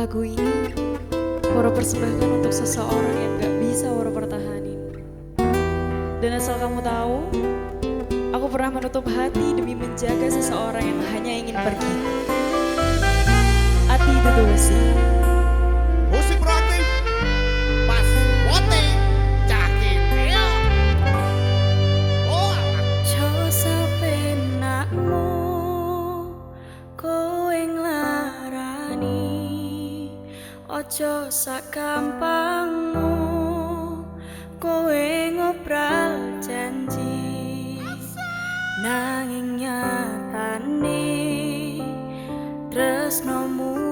Lagu ini Waro persembahkan untuk seseorang yang gak bisa Waro pertahanin. Dan asal kamu tahu, aku pernah menutup hati demi menjaga seseorang yang hanya ingin pergi. Ati itu besi. Ojo sakampangmu kowe ngobral janji. Nanging nyatane tresnomu